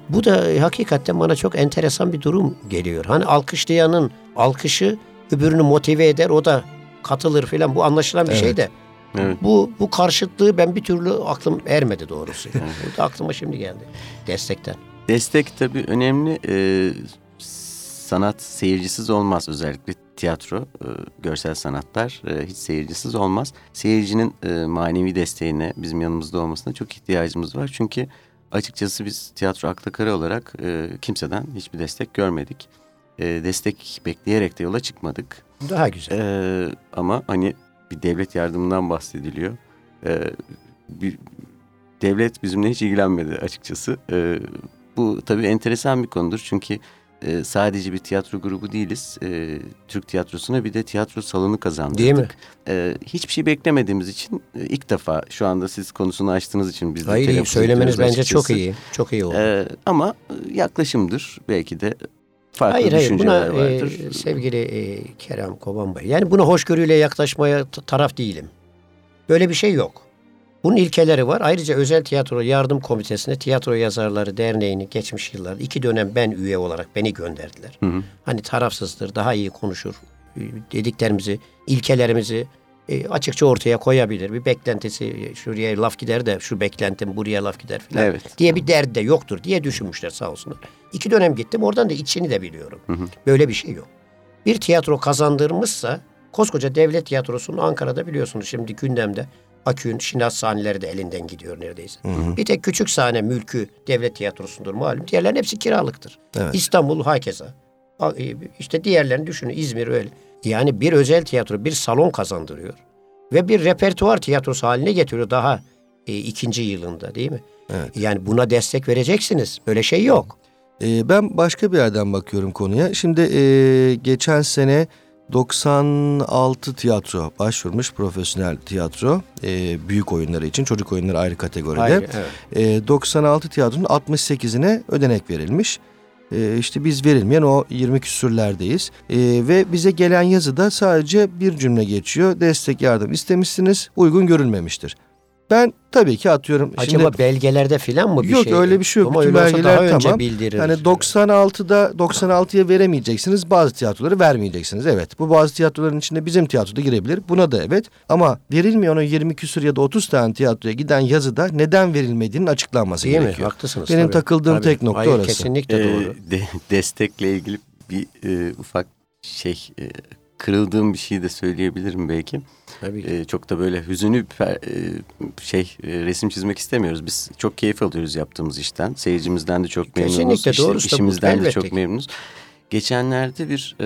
bu da hakikaten bana çok enteresan bir durum geliyor. Hani alkışlayanın alkışı öbürünü motive eder, o da katılır filan. Bu anlaşılan bir Evet. şey de. Evet. Bu bu karşıtlığı ben bir türlü aklım ermedi doğrusu. Bu da aklıma şimdi geldi. Destekten. Destek tabii önemli. Ee, sanat seyircisiz olmaz özellikle tiyatro, e, görsel sanatlar e, hiç seyircisiz olmaz. Seyircinin e, manevi desteğine, bizim yanımızda olmasına çok ihtiyacımız var. Çünkü açıkçası biz tiyatro akla kara olarak e, kimseden hiçbir destek görmedik. E, destek bekleyerek de yola çıkmadık. Daha güzel. Ee, ama hani bir devlet yardımından bahsediliyor. Ee, bir devlet bizimle hiç ilgilenmedi açıkçası. Ee, bu tabii enteresan bir konudur çünkü e, sadece bir tiyatro grubu değiliz. E, Türk tiyatrosuna bir de tiyatro salonu kazandırdık. Değil mi? E, hiçbir şey beklemediğimiz için e, ilk defa şu anda siz konusunu açtığınız için biz de Hayır iyi. Söylemeniz bence çok açıkçası. iyi. Çok iyi oldu. E, ama yaklaşımdır belki de farklı hayır hayır düşünceler buna e, vardır. sevgili e, Kerem Koban Bey. Yani buna hoşgörüyle yaklaşmaya taraf değilim. Böyle bir şey yok. Bunun ilkeleri var. Ayrıca Özel Tiyatro Yardım Komitesi'ne Tiyatro Yazarları Derneği'ni geçmiş yıllarda iki dönem ben üye olarak beni gönderdiler. Hı hı. Hani tarafsızdır, daha iyi konuşur, e, dediklerimizi, ilkelerimizi e, açıkça ortaya koyabilir. Bir beklentisi e, şuraya laf gider de şu beklentim buraya laf gider falan Evet. diye bir derdi de yoktur diye düşünmüşler sağ olsunlar. İki dönem gittim oradan da içini de biliyorum. Böyle bir şey yok. Bir tiyatro kazandırmışsa koskoca devlet tiyatrosunun Ankara'da biliyorsunuz şimdi gündemde Akün, Şinas sahneleri de elinden gidiyor neredeyse. Bir tek küçük sahne mülkü devlet tiyatrosundur malum. Diğerlerin hepsi kiralıktır. Evet. İstanbul hakeza. E, İşte diğerlerini düşünün İzmir öyle. Yani bir özel tiyatro bir salon kazandırıyor. Ve bir repertuar tiyatrosu haline getiriyor daha e, ikinci yılında değil mi? Evet. Yani buna destek vereceksiniz. Böyle şey yok. Ee, ben başka bir yerden bakıyorum konuya. Şimdi e, geçen sene 96 tiyatro başvurmuş profesyonel tiyatro e, büyük oyunları için çocuk oyunları ayrı kategoride. Hayır, evet. E, 96 tiyatronun 68'ine ödenek verilmiş. E, işte biz verilmeyen o 20 küsürlerdeyiz. E, ve bize gelen yazıda sadece bir cümle geçiyor. Destek yardım istemişsiniz uygun görülmemiştir. Ben tabii ki atıyorum. Acaba şimdi, belgelerde filan mı bir Yok, şey? öyle bir şey yok. Ama Bütün belgeler daha önce tamam. bildirir. Yani 96'da 96'ya veremeyeceksiniz. Bazı tiyatroları vermeyeceksiniz. Evet. Bu bazı tiyatroların içinde bizim tiyatroda girebilir. Buna da evet. Ama verilmeyen o 20 küsur ya da 30 tane tiyatroya giden yazıda neden verilmediğinin açıklanması Değil mi? gerekiyor. Haklısınız. Benim tabii. takıldığım Tabii. tek nokta Hayır, orası. Kesinlikle Ee, doğru. de- destekle ilgili bir e, ufak şey e, kırıldığım bir şey de söyleyebilirim belki. Tabii ki. E, çok da böyle hüzünlü per- e, şey e, resim çizmek istemiyoruz. Biz çok keyif alıyoruz yaptığımız işten. Seyircimizden de çok memnunuz. Kesinlikle, İş- doğrusu işimizden de çok memnunuz. Geçenlerde bir e,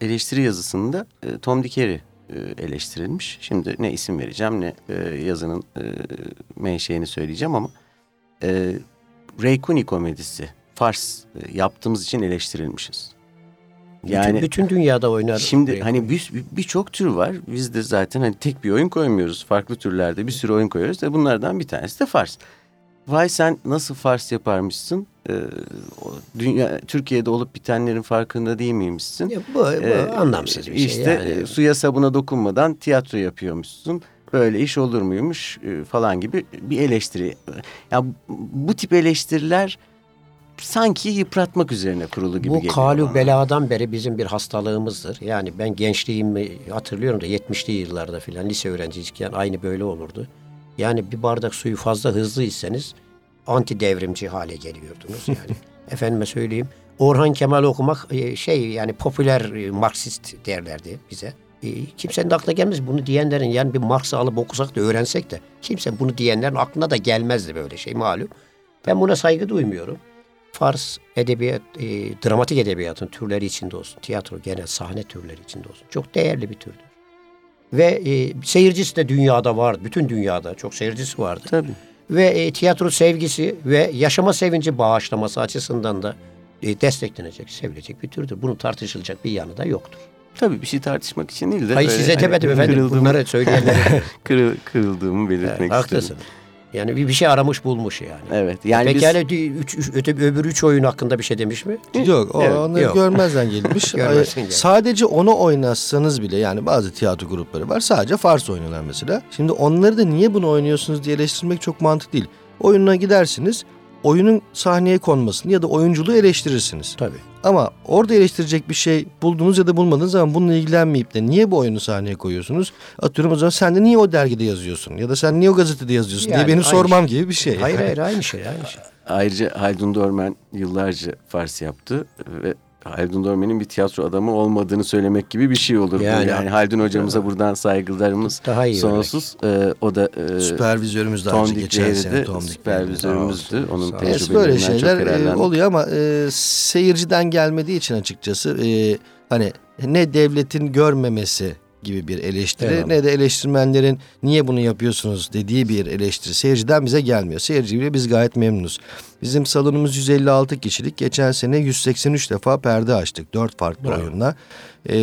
eleştiri yazısında e, Tom Dickeri e, eleştirilmiş. Şimdi ne isim vereceğim ne e, yazının e, menşeini söyleyeceğim ama e, Ray Cooney komedisi Fars e, yaptığımız için eleştirilmişiz. Bütün, bütün dünyada oynar. Şimdi hani bir- birçok tür var. Biz de zaten hani tek bir oyun koymuyoruz. Farklı türlerde bir sürü oyun koyuyoruz. Ve bunlardan bir tanesi de Fars. Vay sen nasıl Fars yaparmışsın? Ee, dünya Türkiye'de olup bitenlerin farkında değil miymişsin? Ya bu, bu Ee, anlamsız bir şey. işte yani. e, suya sabuna dokunmadan tiyatro yapıyormuşsun. Böyle iş olur muymuş e, falan gibi bir eleştiri. Ya bu tip eleştiriler sanki yıpratmak üzerine kurulu gibi Bu geliyor kalu bana. beladan beri bizim bir hastalığımızdır. Yani ben gençliğimi hatırlıyorum da 70'li yıllarda filan lise öğrencisiyken aynı böyle olurdu. Yani bir bardak suyu fazla hızlı içseniz anti devrimci hale geliyordunuz yani. Efendime söyleyeyim Orhan Kemal okumak e, şey yani popüler e, Marksist derlerdi bize. E, Kimsenin aklına gelmez bunu diyenlerin yani bir Marx'ı alıp okusak da öğrensek de kimse bunu diyenlerin aklına da gelmezdi böyle şey malum. Ben buna saygı duymuyorum. Fars edebiyat, e, dramatik edebiyatın türleri içinde olsun, tiyatro genel sahne türleri içinde olsun. Çok değerli bir türdür. Ve e, seyircisi de dünyada var, bütün dünyada çok seyircisi vardı. Tabii. Ve e, tiyatro sevgisi ve yaşama sevinci bağışlaması açısından da e, desteklenecek, sevilecek bir türdür. Bunun tartışılacak bir yanı da yoktur. Tabii bir şey tartışmak için değil de. Hayır böyle size hani demedim efendim. kırıldığımı- Bunları söyleyenlere. kırıl, kırıldığımı belirtmek Evet, istedim. haklısın. Yani bir, bir şey aramış bulmuş yani. Evet. Yani Peki biz üç, üç, öte, öbür üç oyun hakkında bir şey demiş mi? Yok o Evet, onları yok. görmezden gelmiş. Görmezden Ay, gelmiş. Sadece onu oynatsanız bile yani bazı tiyatro grupları var sadece Fars oynuyorlar mesela. Şimdi onları da niye bunu oynuyorsunuz diye eleştirmek çok mantıklı değil. Oyununa gidersiniz oyunun sahneye konmasını ya da oyunculuğu eleştirirsiniz. Tabii. Ama orada eleştirecek bir şey buldunuz ya da bulmadığınız zaman bununla ilgilenmeyip de niye bu oyunu sahneye koyuyorsunuz? Atıyorum o zaman sen de niye o dergide yazıyorsun ya da sen niye o gazetede yazıyorsun Yani diye benim sormam gibi bir şey. Hayır hayır aynı şey aynı şey. ayrıca Haldun Dormen yıllarca Fars yaptı ve Haldun Dormen'in bir tiyatro adamı olmadığını söylemek gibi bir şey olur. bu. Yani- Yani, Haldun hocamıza buradan saygılarımız Daha iyi sonsuz. Ee, o da e, Süpervizörümüz daha önce geçen sene Tom süpervizörümüzdü. Onun. Evet, böyle tecrübelerinden şeyler çok e, oluyor ama e, seyirciden gelmediği için açıkçası e, hani ne devletin görmemesi gibi bir eleştiri Eyvallah. ne de eleştirmenlerin niye bunu yapıyorsunuz dediği bir eleştiri seyirciden bize gelmiyor. Seyirciyle biz gayet memnunuz. Bizim salonumuz 156 kişilik. Geçen sene 183 defa perde açtık. 4 farklı Bravo. oyunla. Ee,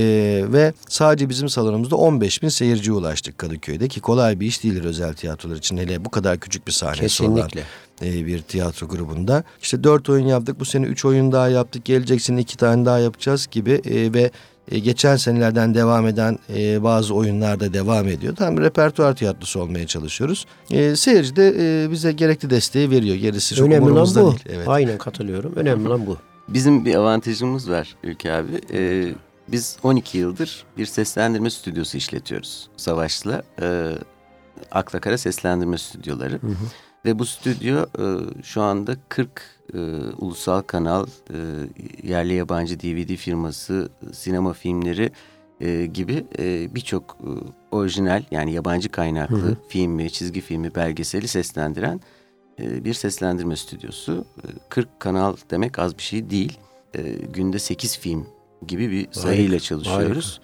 ve sadece bizim salonumuzda 15 bin seyirciye ulaştık Kadıköy'de ki kolay bir iş değildir özel tiyatrolar için. Hele bu kadar küçük bir sahnesi olan Kesinlikle. e, bir tiyatro grubunda. İşte dört oyun yaptık. Bu sene üç oyun daha yaptık. Gelecek sene iki tane daha yapacağız gibi e, ve e, geçen senelerden devam eden e, bazı oyunlar da devam ediyor. Tam repertuar tiyatrosu olmaya çalışıyoruz. E, seyirci de e, bize gerekli desteği veriyor. Gerisi çok Önemli olan bu. değil. Evet. Aynen katılıyorum. Önemli olan bu. Bizim bir avantajımız var Ülke abi. Ee, biz 12 yıldır bir seslendirme stüdyosu işletiyoruz. Savaş'la e, Akla Kara Seslendirme Stüdyoları. Ve bu stüdyo e, şu anda 40 e, ulusal kanal, e, yerli yabancı DVD firması, sinema filmleri e, gibi e, birçok e, orijinal yani yabancı kaynaklı filmi, çizgi filmi, belgeseli seslendiren e, bir seslendirme stüdyosu. E, 40 kanal demek az bir şey değil. E, günde 8 film gibi bir sayıyla çalışıyoruz.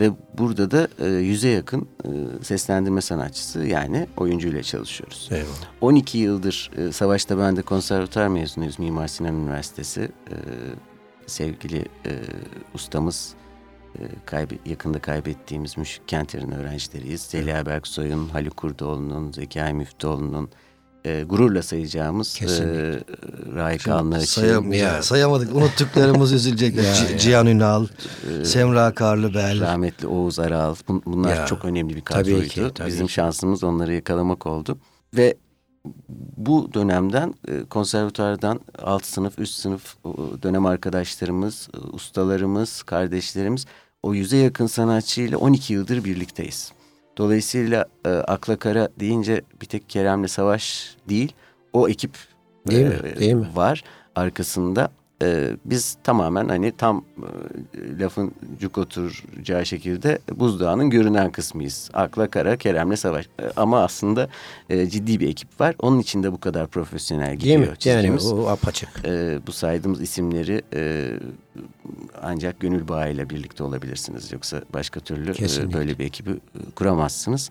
Ve burada da e, yüze yakın e, seslendirme sanatçısı yani oyuncuyla çalışıyoruz. Eyvallah. 12 yıldır e, Savaş'ta ben de konservatuar mezunuyuz Mimar Sinan Üniversitesi. E, sevgili e, ustamız e, kaybe- yakında kaybettiğimiz Müşfik Kenter'in öğrencileriyiz. Zeliha Berksoy'un, Haluk Kurdoğlu'nun, Zekai Müftüoğlu'nun e, gururla sayacağımız e, Kesinlikle. Raik Alnıç'ın, Sayam, ya, sayamadık. Unuttuklarımız üzülecek. Ya, C- ya. Cihan Ünal, Semra Karlıbel. rahmetli Oğuz Aral. Bun- Bunlar Ya, çok önemli bir tabii kadroydu. ki, tabii Bizim şansımız onları yakalamak oldu. Ve bu dönemden e, konservatuardan alt sınıf, üst sınıf dönem arkadaşlarımız, e, ustalarımız, kardeşlerimiz o yüze yakın sanatçıyla 12 yıldır birlikteyiz. Dolayısıyla e, akla kara deyince bir tek Kerem'le Savaş değil, o ekip Değil mi? e, Değil mi? var arkasında. E, biz tamamen hani tam e, lafın cuk oturacağı şekilde buzdağının görünen kısmıyız. Akla kara Kerem'le Savaş. E, ama aslında e, ciddi bir ekip var. Onun için de bu kadar profesyonel Değil gidiyor? Yani çizgimiz. o apaçık. E, bu saydığımız isimleri e, ancak gönül bağıyla birlikte olabilirsiniz. Yoksa başka türlü e, böyle bir ekibi e, kuramazsınız.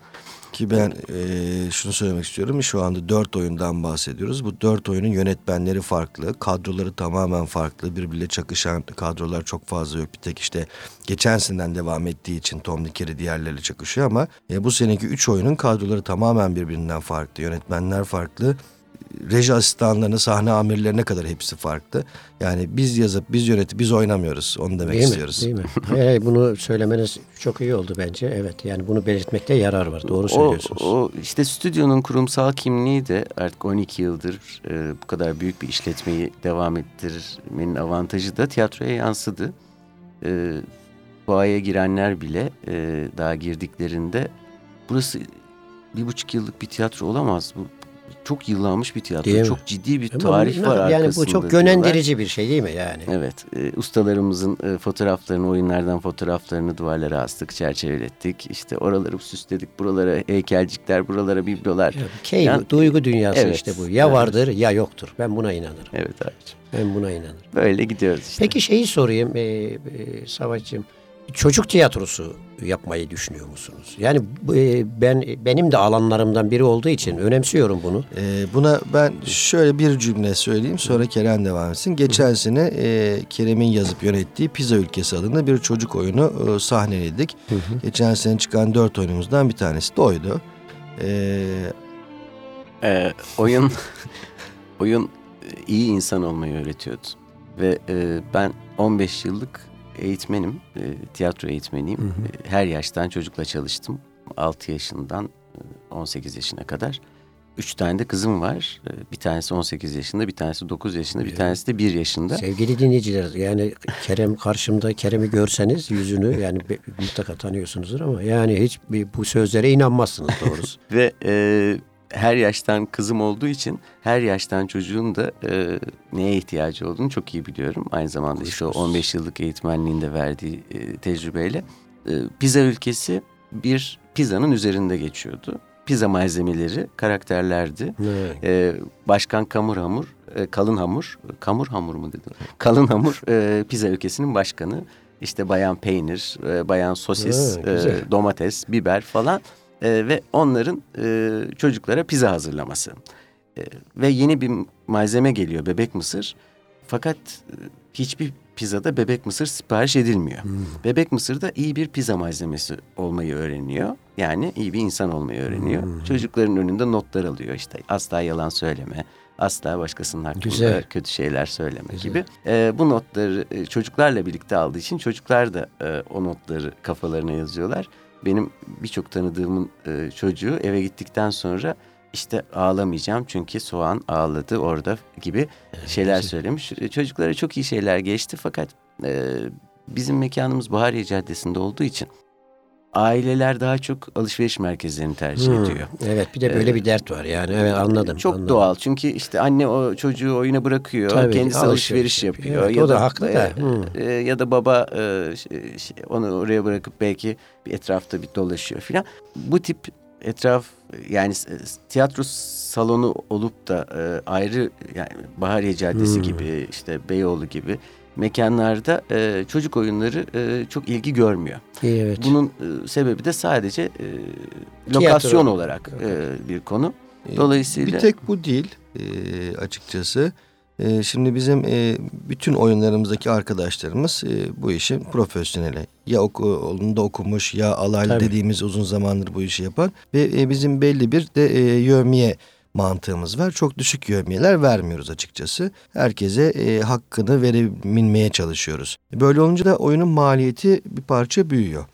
Ki ben eee, şunu söylemek istiyorum. Şu anda dört oyundan bahsediyoruz. Bu dört oyunun yönetmenleri farklı. Kadroları tamamen farklı. Birbiriyle çakışan kadrolar çok fazla yok. Bir tek işte geçen seneden devam ettiği için Tom Dikeri diğerleriyle çakışıyor ama e, bu seneki üç oyunun kadroları tamamen birbirinden farklı. Yönetmenler farklı. Reji asistanlarını, sahne amirlerine kadar hepsi farklı. Yani biz yazıp, biz yönetip, biz oynamıyoruz. Onu demek Değil mi? istiyoruz. Değil mi? Ee, bunu söylemeniz çok iyi oldu bence. Evet yani bunu belirtmekte yarar var. Doğru söylüyorsunuz. O, o işte stüdyonun kurumsal kimliği de artık 12 yıldır e, bu kadar büyük bir işletmeyi devam ettirmenin avantajı da tiyatroya yansıdı. E, fuaya girenler bile e, daha girdiklerinde burası bir buçuk yıllık bir tiyatro olamaz. Bu çok yıllanmış bir tiyatro. Değil mi? Çok ciddi bir Ama tarih bu- var Yani arkasında bu çok diyorlar. yönlendirici bir şey değil mi yani? Evet, e, ustalarımızın e, fotoğraflarını, oyunlardan fotoğraflarını duvarlara astık, çerçevelettik. İşte oraları süsledik, buralara heykelcikler, buralara biblolar. Yani keyif, Yani- duygu dünyası Evet, işte bu. Ya evet. vardır ya yoktur. Ben buna inanırım. Evet abiciğim. Ben buna inanırım. Böyle gidiyoruz işte. Peki şeyi sorayım e, e, Savaş'cığım. Çocuk tiyatrosu yapmayı düşünüyor musunuz? Yani e, ben benim de alanlarımdan biri olduğu için önemsiyorum bunu. Ee, buna ben şöyle bir cümle söyleyeyim sonra Kerem devam etsin. Geçen sene e, Kerem'in yazıp yönettiği Pizza Ülkesi adında bir çocuk oyunu e, sahneledik. Geçen sene çıkan dört oyunumuzdan bir tanesi de oydu. Ee, Ee, oyun oyun e, iyi insan olmayı öğretiyordu. Ve e, ben 15 yıllık eğitmenim, e, tiyatro eğitmeniyim. E, Her yaştan çocukla çalıştım. 6 yaşından e, 18 yaşına kadar. Üç tane de kızım var. E, Bir tanesi 18 yaşında, bir tanesi 9 yaşında, bir tanesi de 1 yaşında. Sevgili dinleyiciler yani Kerem karşımda Kerem'i görseniz yüzünü yani mutlaka tanıyorsunuzdur ama yani hiç bu sözlere inanmazsınız doğrusu. Ve e, her yaştan kızım olduğu için her yaştan çocuğun da e, neye ihtiyacı olduğunu çok iyi biliyorum. Aynı zamanda işte o 15 yıllık eğitmenliğinde verdiği e, tecrübeyle. E, pizza ülkesi bir pizzanın üzerinde geçiyordu. Pizza malzemeleri karakterlerdi. Evet. E, Başkan Kamur Hamur, e, Kalın Hamur, Kamur Hamur mu dedi? Kalın Hamur, e, pizza ülkesinin başkanı. işte bayan peynir, e, bayan sosis, güzel. e, domates, biber falan e, ve onların e, çocuklara pizza hazırlaması. E, ve yeni bir malzeme geliyor bebek mısır. Fakat e, hiçbir pizzada bebek mısır sipariş edilmiyor. Bebek mısır da iyi bir pizza malzemesi olmayı öğreniyor. Yani iyi bir insan olmayı öğreniyor. Çocukların önünde notlar alıyor işte. Asla yalan söyleme, asla başkasının hakkında Güzel. kötü şeyler söyleme Güzel. gibi. E, bu notları e, çocuklarla birlikte aldığı için çocuklar da e, o notları kafalarına yazıyorlar. Benim birçok tanıdığımın e, çocuğu eve gittikten sonra işte ağlamayacağım çünkü soğan ağladı orada gibi şeyler söylemiş. E, Çocuklara çok iyi şeyler geçti fakat e, bizim mekanımız Bahariye Caddesi'nde olduğu için aileler daha çok alışveriş merkezlerini tercih Hmm, ediyor. Evet bir de böyle bir dert var yani. Evet anladım. Çok anladım. doğal çünkü işte anne o çocuğu oyuna bırakıyor, Tabii, kendisi alışveriş alışveriş, yapıyor. Evet, ya o da haklı da. e, Hmm. e, ya da baba e, şey- onu oraya bırakıp belki bir etrafta bir dolaşıyor filan. Bu tip etraf yani s- tiyatro salonu olup da e, ayrı yani Bahariye Caddesi Hmm. gibi işte Beyoğlu gibi mekanlarda e, çocuk oyunları e, çok ilgi görmüyor. Evet. Bunun e, sebebi de sadece e, lokasyon olarak e, bir konu. Dolayısıyla Bir tek bu değil e, açıkçası. E, şimdi bizim e, bütün oyunlarımızdaki arkadaşlarımız e, bu işin profesyoneli. Ya okulunda okumuş ya alaylı Tabii. dediğimiz uzun zamandır bu işi yapan. Ve e, bizim belli bir de e, yövmiye mantığımız var. Çok düşük yövmiyeler vermiyoruz açıkçası. Herkese e, hakkını verebilmeye çalışıyoruz. Böyle olunca da oyunun maliyeti bir parça büyüyor.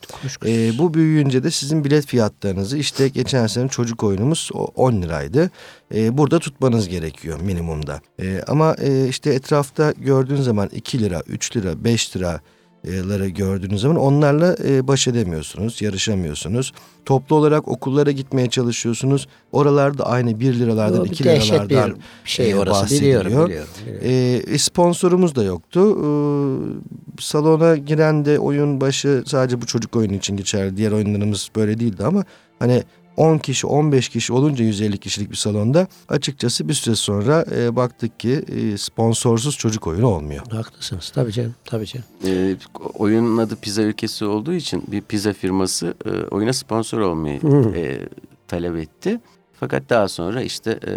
E, bu büyüyünce de sizin bilet fiyatlarınızı işte geçen sene çocuk oyunumuz o 10 liraydı. E, burada tutmanız gerekiyor minimumda. E, ama e, işte etrafta gördüğün zaman 2 lira, 3 lira, 5 lira ları gördüğünüz zaman onlarla e, baş edemiyorsunuz, yarışamıyorsunuz. Toplu olarak okullara gitmeye çalışıyorsunuz. Oralarda aynı 1 liralardan, O bir 2 dehşet bir liralardan şey e, orası bahsediliyor. biliyorum biliyorum. biliyorum. e, sponsorumuz da yoktu. E, salona giren de oyun başı sadece bu çocuk oyunu için geçerli. Diğer oyunlarımız böyle değildi ama hani 10 kişi 15 kişi olunca 150 kişilik bir salonda açıkçası bir süre sonra e, baktık ki e, sponsorsuz çocuk oyunu olmuyor. Haklısınız tabii canım tabii canım. e, oyunun adı pizza ülkesi olduğu için bir pizza firması e, oyuna sponsor olmayı Hı. e, talep etti. Fakat daha sonra işte e,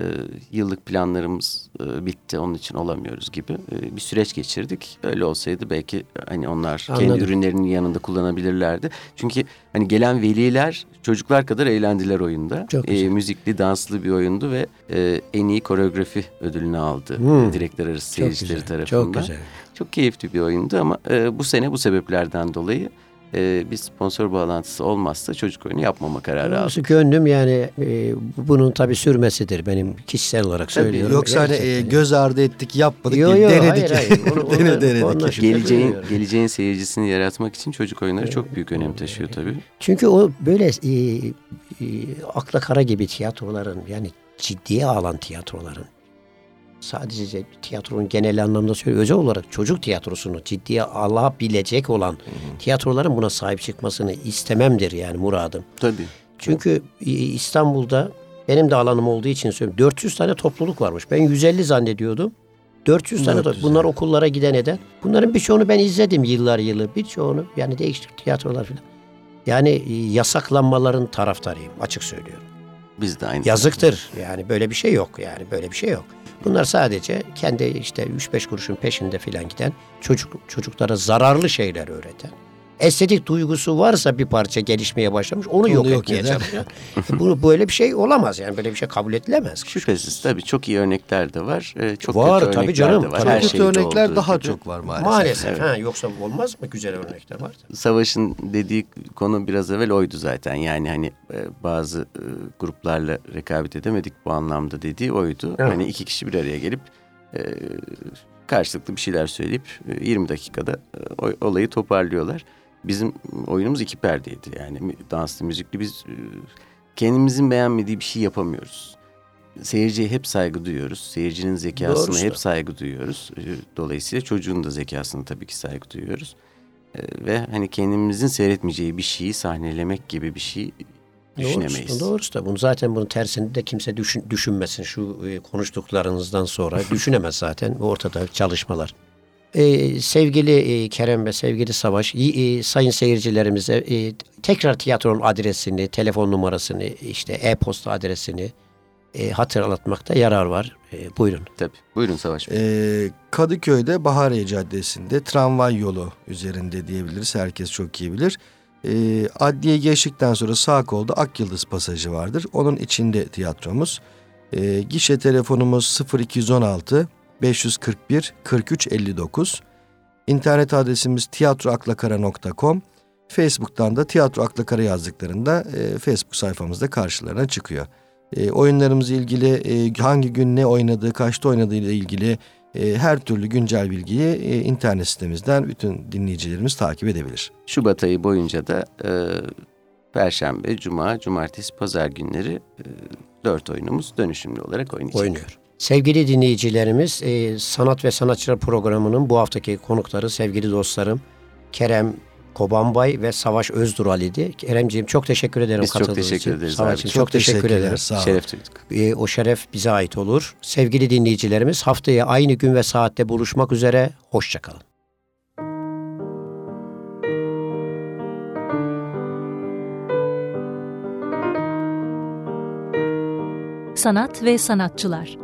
yıllık planlarımız e, bitti onun için olamıyoruz gibi e, bir süreç geçirdik. Öyle olsaydı belki hani onlar kendi Anladım. ürünlerinin yanında kullanabilirlerdi. Çünkü hani gelen veliler çocuklar kadar eğlendiler oyunda. Çok güzel. E, müzikli, danslı bir oyundu ve e, en iyi koreografi ödülünü aldı Hmm. e, direkler arası Çok seyircileri güzel. tarafından. Çok güzel. Çok keyifli bir oyundu ama e, bu sene bu sebeplerden dolayı e, bir sponsor bağlantısı olmazsa çocuk oyunu yapmama kararı aldık. gönlüm yani e, bunun tabii sürmesidir benim kişisel olarak Tabii. söylüyorum. Yoksa hani e, göz ardı ettik yapmadık Yo, yo, denedik. hayır, hayır. Onu- onu- Dene denedik. Geleceğin geleceğin seyircisini yaratmak için çocuk oyunları çok büyük önem taşıyor tabii. Çünkü o böyle e, e, akla kara gibi tiyatroların yani ciddiye alan tiyatroların sadece tiyatronun genel anlamda söylüyorum. Özel olarak çocuk tiyatrosunu ciddiye alabilecek olan tiyatroların buna sahip çıkmasını istememdir yani muradım. Tabii. Çünkü İstanbul'da benim de alanım olduğu için söylüyorum. 400 tane topluluk varmış. Ben 150 zannediyordum. 400 tane 400 bunlar okullara giden eden. Bunların birçoğunu ben izledim yıllar yılı. Birçoğunu yani değişik tiyatrolar falan. Yani yasaklanmaların taraftarıyım açık söylüyorum. Biz de aynı. Yazıktır. Yani böyle bir şey yok yani böyle bir şey yok. Bunlar sadece kendi işte 3-5 kuruşun peşinde filan giden çocuk çocuklara zararlı şeyler öğreten. Estetik duygusu varsa bir parça gelişmeye başlamış onu, yok, yok etmeye çalışıyor. E, Bunu böyle bir şey olamaz yani böyle bir şey kabul edilemez. Şüphesiz tabii çok iyi örnekler de var. e, çok Var, kötü tabii örnekler canım. de var. Çok Her Kötü örnekler daha gibi. çok var maalesef. Maalesef. Evet. Ha, yoksa olmaz mı? Güzel örnekler var. Savaş'ın dediği konu biraz evvel oydu zaten. Yani hani e, bazı e, gruplarla rekabet edemedik bu anlamda dediği oydu. Evet. Hani iki kişi bir araya gelip e, karşılıklı bir şeyler söyleyip e, 20 dakikada olayı toparlıyorlar. Bizim oyunumuz iki perdeydi yani danslı müzikli biz e, kendimizin beğenmediği bir şey yapamıyoruz. Seyirciye hep saygı duyuyoruz. Seyircinin zekasına Doğrusu. hep saygı duyuyoruz. E, Dolayısıyla çocuğun da zekasına tabii ki saygı duyuyoruz. E, Ve hani kendimizin seyretmeyeceği bir şeyi sahnelemek gibi bir şey düşünemeyiz. Doğrusu, doğrusu da bunu zaten bunun tersini de kimse düşün, düşünmesin. Şu konuştuklarınızdan sonra düşünemez zaten ortada çalışmalar. Ee, sevgili e, Kerem ve sevgili Savaş, e, sayın seyircilerimize e, tekrar tiyatronun adresini, telefon numarasını, işte e-posta adresini e, hatırlatmakta yarar var. E, buyurun. Tabii. Buyurun Savaş Bey. Ee, Kadıköy'de Bahariye Caddesi'nde tramvay yolu üzerinde diyebiliriz. Herkes çok iyi bilir. Ee, adliye geçtikten sonra sağ kolda Ak Yıldız pasajı vardır. Onun içinde tiyatromuz. Ee, gişe telefonumuz 0216 541 43 59. İnternet adresimiz tiyatroaklakara.com. Facebook'tan da Tiyatro Aklakara yazdıklarında e, Facebook sayfamızda karşılarına çıkıyor. E, oyunlarımızla ilgili e, hangi gün ne oynadığı, kaçta oynadığı ile ilgili e, her türlü güncel bilgiyi e, internet sitemizden bütün dinleyicilerimiz takip edebilir. Şubat ayı boyunca da e, Perşembe, Cuma, Cumartesi, Pazar günleri e, dört oyunumuz dönüşümlü olarak oynayacak. Oynuyor. Sevgili dinleyicilerimiz, e, Sanat ve Sanatçılar programının bu haftaki konukları sevgili dostlarım Kerem Kobanbay ve Savaş Özdural idi. Keremciğim çok teşekkür ederim Biz çok katıldığınız teşekkür için. ederiz Savaş'cığım abi. çok, teşekkür teşekkürler, ederim. Sağ olun. Şeref duyduk. E, o şeref bize ait olur. Sevgili dinleyicilerimiz haftaya aynı gün ve saatte buluşmak üzere. Hoşçakalın. Sanat ve Sanatçılar